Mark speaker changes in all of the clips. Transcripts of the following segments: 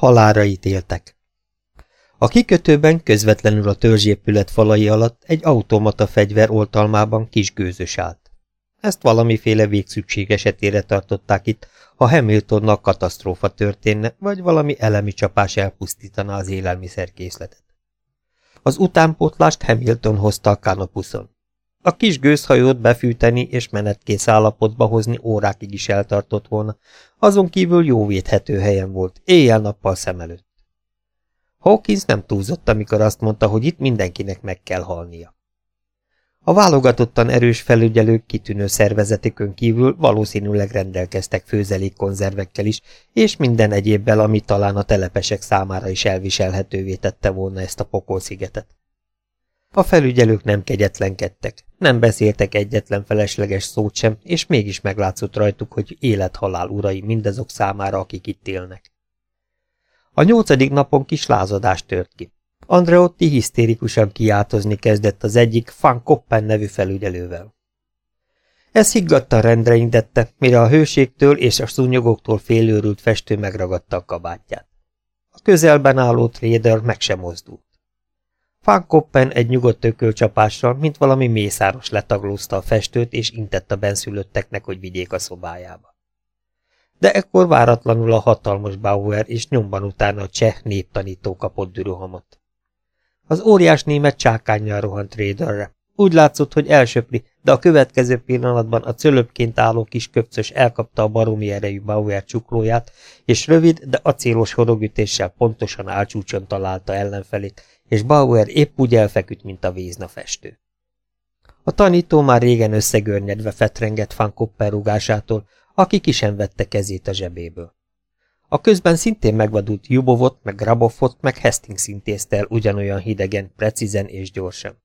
Speaker 1: Halára ítéltek. A kikötőben közvetlenül a törzsépület falai alatt egy automata fegyver oltalmában kis gőzös állt. Ezt valamiféle végszükség esetére tartották itt, ha Hamiltonnak katasztrófa történne, vagy valami elemi csapás elpusztítaná az élelmiszerkészletet. Az utánpótlást Hamilton hozta a kanapuszon. A kis gőzhajót befűteni és menetkész állapotba hozni órákig is eltartott volna, azon kívül jó védhető helyen volt, éjjel-nappal szem előtt. Hawkins nem túlzott, amikor azt mondta, hogy itt mindenkinek meg kell halnia. A válogatottan erős felügyelők kitűnő szervezetükön kívül valószínűleg rendelkeztek főzelékkonzervekkel is, és minden egyébbel, ami talán a telepesek számára is elviselhetővé tette volna ezt a pokolszigetet. A felügyelők nem kegyetlenkedtek, nem beszéltek egyetlen felesleges szót sem, és mégis meglátszott rajtuk, hogy élet-halál urai mindazok számára, akik itt élnek. A nyolcadik napon kis lázadás tört ki. Andreotti hisztérikusan kiáltozni kezdett az egyik Van Koppen nevű felügyelővel. Ez higgadtan rendre indette, mire a hőségtől és a szúnyogoktól félőrült festő megragadta a kabátját. A közelben álló trader meg sem mozdult. Van Koppen egy nyugodt ökölcsapással, mint valami mészáros letaglózta a festőt, és intett a benszülötteknek, hogy vigyék a szobájába. De ekkor váratlanul a hatalmas Bauer és nyomban utána a cseh néptanító kapott düruhamot. Az óriás német csákányjal rohant Raiderre. Úgy látszott, hogy elsöpri, de a következő pillanatban a cölöpként álló kis köpcös elkapta a baromi erejű Bauer csuklóját, és rövid, de acélos horogütéssel pontosan álcsúcson találta ellenfelét, és Bauer épp úgy elfeküdt, mint a vízna festő. A tanító már régen összegörnyedve fetrengett Van Kopper rugásától, aki ki sem vette kezét a zsebéből. A közben szintén megvadult Jubovot, meg Grabovot, meg Hastings intézte el ugyanolyan hidegen, precízen és gyorsan.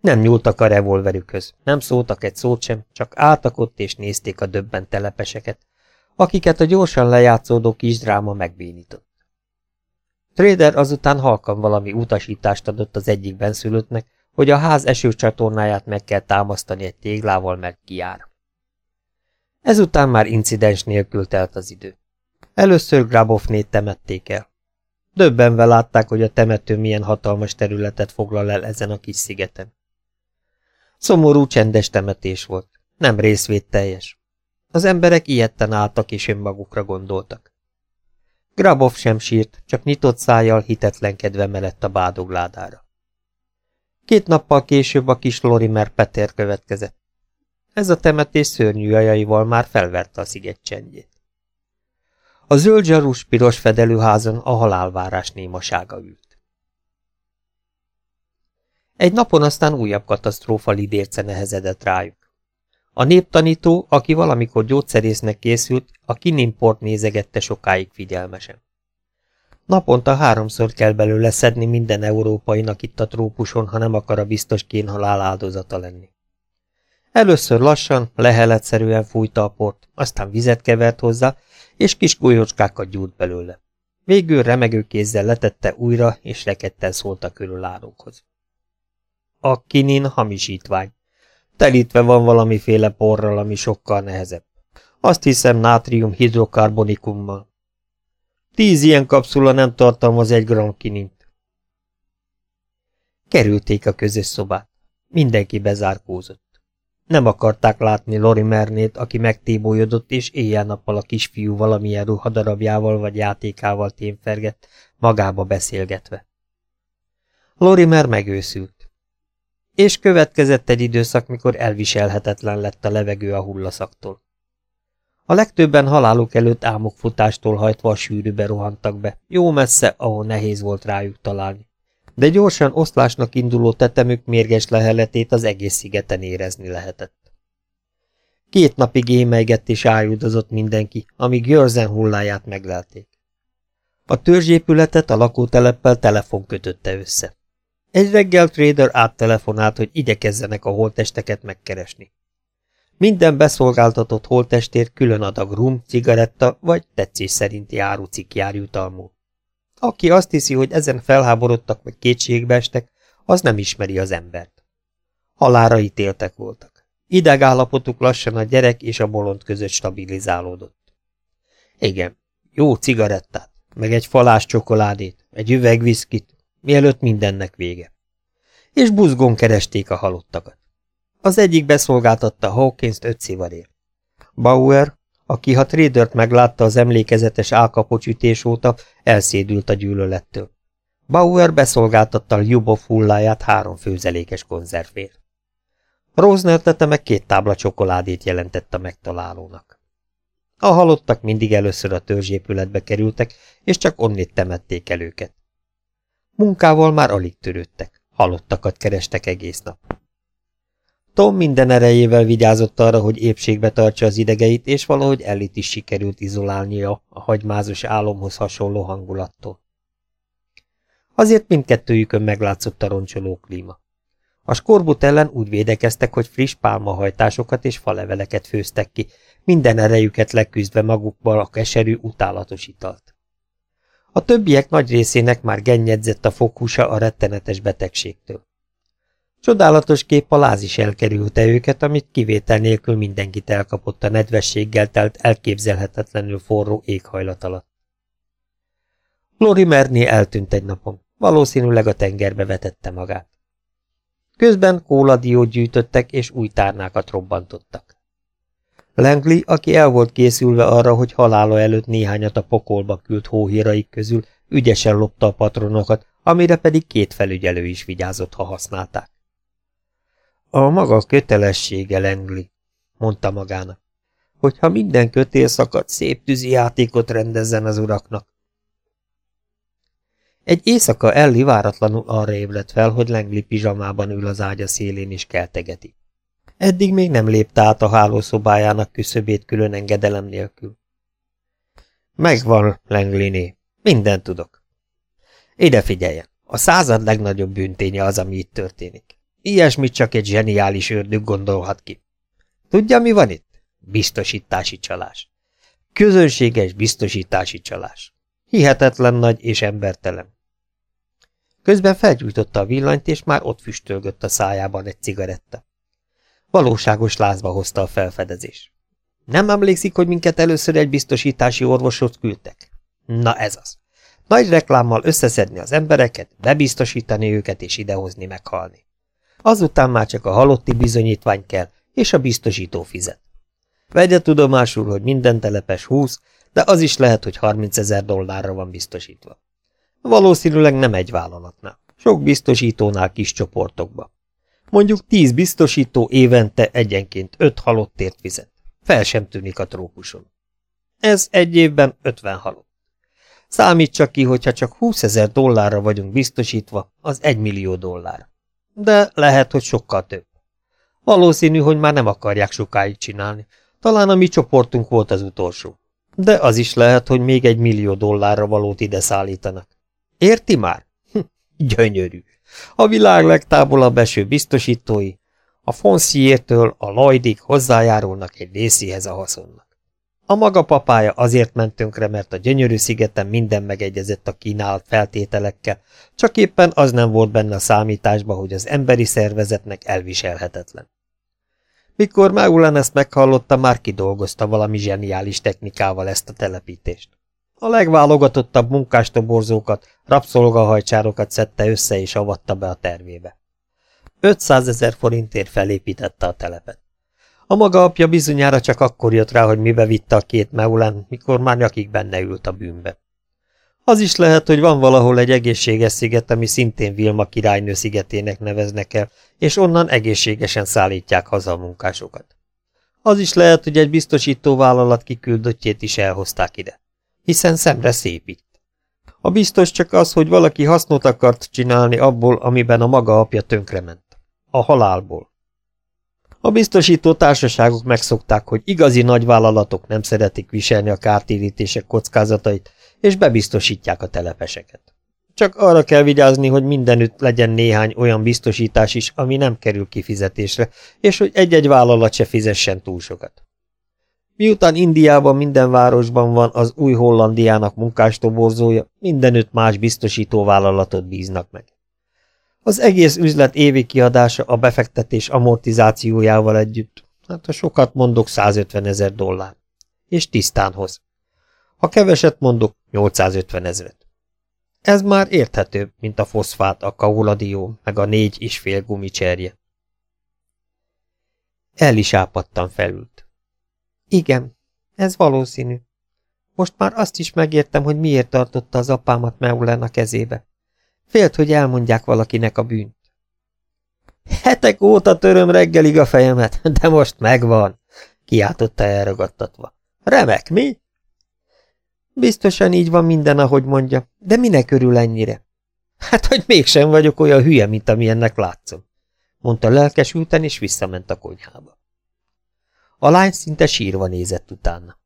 Speaker 1: Nem nyúltak a revolverükhöz, nem szóltak egy szót sem, csak álltak ott és nézték a döbben telepeseket, akiket a gyorsan lejátszódó kis dráma megbénított. Trader azután halkan valami utasítást adott az egyik benszülöttnek, hogy a ház esőcsatornáját meg kell támasztani egy téglával, mert kijár. Ezután már incidens nélkül telt az idő. Először Grabovnét temették el. Döbbenve látták, hogy a temető milyen hatalmas területet foglal el ezen a kis szigeten. Szomorú, csendes temetés volt, nem részvédteljes. Az emberek ilyetten álltak és önmagukra gondoltak. Grabov sem sírt, csak nyitott szájjal hitetlenkedve mellett a bádogládára. Két nappal később a kis Lorimer Peter következett. Ez a temetés szörnyű ajaival már felverte a sziget csendjét. A zöld zsarús piros fedelőházon a halálvárás némasága ült. Egy napon aztán újabb katasztrófa lidérce nehezedett rájuk. A néptanító, aki valamikor gyógyszerésznek készült, a kinimport nézegette sokáig figyelmesen. Naponta háromszor kell belőle szedni minden európainak itt a trópuson, ha nem akar a biztos kénhalál áldozata lenni. Először lassan, leheletszerűen fújta a port, aztán vizet kevert hozzá, és kis golyócskákat gyújt belőle. Végül remegő kézzel letette újra, és rekedten szólt a körülárókhoz. A kinin hamisítvány. Telítve van valamiféle porral, ami sokkal nehezebb. Azt hiszem nátrium hidrokarbonikummal. Tíz ilyen kapszula nem tartalmaz egy gram kinint. Kerülték a közös szobát. Mindenki bezárkózott. Nem akarták látni Lori Mernét, aki megtébolyodott, és éjjel-nappal a kisfiú valamilyen ruhadarabjával vagy játékával témfergett, magába beszélgetve. Lorimer megőszült. És következett egy időszak, mikor elviselhetetlen lett a levegő a hullaszaktól. A legtöbben haláluk előtt álmokfutástól hajtva a sűrűbe rohantak be, jó messze, ahol nehéz volt rájuk találni de gyorsan oszlásnak induló tetemük mérges leheletét az egész szigeten érezni lehetett. Két napig émelygett és ájudozott mindenki, amíg Jörzen hulláját meglelték. A törzsépületet a lakóteleppel telefon kötötte össze. Egy reggel Trader áttelefonált, hogy igyekezzenek a holtesteket megkeresni. Minden beszolgáltatott holtestért külön adag rum, cigaretta vagy tetszés szerinti árucik jár jutalmú. Aki azt hiszi, hogy ezen felháborodtak vagy kétségbe estek, az nem ismeri az embert. Halára ítéltek voltak. Idegállapotuk lassan a gyerek és a bolond között stabilizálódott. Igen, jó cigarettát, meg egy falás csokoládét, egy üveg viszkit, mielőtt mindennek vége. És buzgón keresték a halottakat. Az egyik beszolgáltatta Hawkins-t öt szivarért. Bauer, aki ha Tradert meglátta az emlékezetes álkapocs ütés óta, elszédült a gyűlölettől. Bauer beszolgáltatta Ljubov hulláját három főzelékes konzervért. Rosner tete meg két tábla csokoládét jelentett a megtalálónak. A halottak mindig először a törzsépületbe kerültek, és csak onnét temették el őket. Munkával már alig törődtek, halottakat kerestek egész nap. Tom minden erejével vigyázott arra, hogy épségbe tartsa az idegeit, és valahogy Ellit is sikerült izolálnia a hagymázos álomhoz hasonló hangulattól. Azért mindkettőjükön meglátszott a roncsoló klíma. A skorbut ellen úgy védekeztek, hogy friss pálmahajtásokat és faleveleket főztek ki, minden erejüket leküzdve magukba a keserű, utálatos italt. A többiek nagy részének már gennyedzett a foghúsa a rettenetes betegségtől. Csodálatos kép a láz is elkerülte őket, amit kivétel nélkül mindenkit elkapott a nedvességgel telt elképzelhetetlenül forró éghajlat alatt. Lori Merni eltűnt egy napon, valószínűleg a tengerbe vetette magát. Közben kóladiót gyűjtöttek és új tárnákat robbantottak. Langley, aki el volt készülve arra, hogy halála előtt néhányat a pokolba küld hóhíraik közül, ügyesen lopta a patronokat, amire pedig két felügyelő is vigyázott, ha használták. A maga kötelessége, Langley, mondta magának, hogyha minden kötél szakad, szép tűzi játékot rendezzen az uraknak. Egy éjszaka Elli váratlanul arra ébredt fel, hogy Langley pizsamában ül az ágya szélén és keltegeti. Eddig még nem lépte át a hálószobájának küszöbét külön engedelem nélkül. Megvan, Langleyné. Minden tudok. Ide figyeljen. A század legnagyobb bűnténye az, ami itt történik. Ilyesmit csak egy zseniális ördög gondolhat ki. Tudja, mi van itt? Biztosítási csalás. Közönséges biztosítási csalás. Hihetetlen nagy és embertelen. Közben felgyújtotta a villanyt, és már ott füstölgött a szájában egy cigaretta. Valóságos lázba hozta a felfedezés. Nem emlékszik, hogy minket először egy biztosítási orvosot küldtek? Na ez az. Nagy reklámmal összeszedni az embereket, bebiztosítani őket és idehozni meghalni. Azután már csak a halotti bizonyítvány kell, és a biztosító fizet. Vegye tudomásul, hogy minden telepes 20, de az is lehet, hogy 30 ezer dollárra van biztosítva. Valószínűleg nem egy vállalatnál, sok biztosítónál kis csoportokba. Mondjuk 10 biztosító évente egyenként 5 halottért fizet. Fel sem tűnik a trópuson. Ez egy évben 50 halott. Számít csak ki, hogyha csak 20 ezer dollárra vagyunk biztosítva, az 1 millió dollár. De lehet, hogy sokkal több. Valószínű, hogy már nem akarják sokáig csinálni. Talán a mi csoportunk volt az utolsó. De az is lehet, hogy még egy millió dollárra valót ide szállítanak. Érti már? Hm, gyönyörű. A világ legtávolabb eső biztosítói, a Fonciértől a Lloydig hozzájárulnak egy részéhez a haszonnak. A maga papája azért ment tönkre, mert a gyönyörű szigeten minden megegyezett a kínálat feltételekkel, csak éppen az nem volt benne a számításba, hogy az emberi szervezetnek elviselhetetlen. Mikor Meulen ezt meghallotta, már kidolgozta valami zseniális technikával ezt a telepítést. A legválogatottabb munkástoborzókat, rabszolgahajcsárokat szedte össze és avatta be a tervébe. 500 ezer forintért felépítette a telepet. A maga apja bizonyára csak akkor jött rá, hogy mibe vitte a két Meulen, mikor már nyakig benne ült a bűnbe. Az is lehet, hogy van valahol egy egészséges sziget, ami szintén Vilma királynő szigetének neveznek el, és onnan egészségesen szállítják haza a munkásokat. Az is lehet, hogy egy biztosító vállalat kiküldöttjét is elhozták ide, hiszen szemre szépít. A biztos csak az, hogy valaki hasznot akart csinálni abból, amiben a maga apja tönkrement. A halálból. A biztosító társaságok megszokták, hogy igazi nagyvállalatok nem szeretik viselni a kártérítések kockázatait, és bebiztosítják a telepeseket. Csak arra kell vigyázni, hogy mindenütt legyen néhány olyan biztosítás is, ami nem kerül kifizetésre, és hogy egy-egy vállalat se fizessen túl sokat. Miután Indiában minden városban van az új Hollandiának munkástoborzója, mindenütt más biztosító vállalatot bíznak meg. Az egész üzlet évi kiadása a befektetés amortizációjával együtt, hát ha sokat mondok, 150 ezer dollár. És tisztán hoz. Ha keveset mondok, 850 ezret. Ez már érthetőbb, mint a foszfát, a kauladió, meg a négy és fél gumicserje. El is ápadtan felült. Igen, ez valószínű. Most már azt is megértem, hogy miért tartotta az apámat Meulen a kezébe. Félt, hogy elmondják valakinek a bűnt. Hetek óta töröm reggelig a fejemet, de most megvan, kiáltotta elragadtatva. Remek, mi? Biztosan így van minden, ahogy mondja, de minek örül ennyire? Hát, hogy mégsem vagyok olyan hülye, mint amilyennek látszom, mondta lelkesülten, és visszament a konyhába. A lány szinte sírva nézett utána.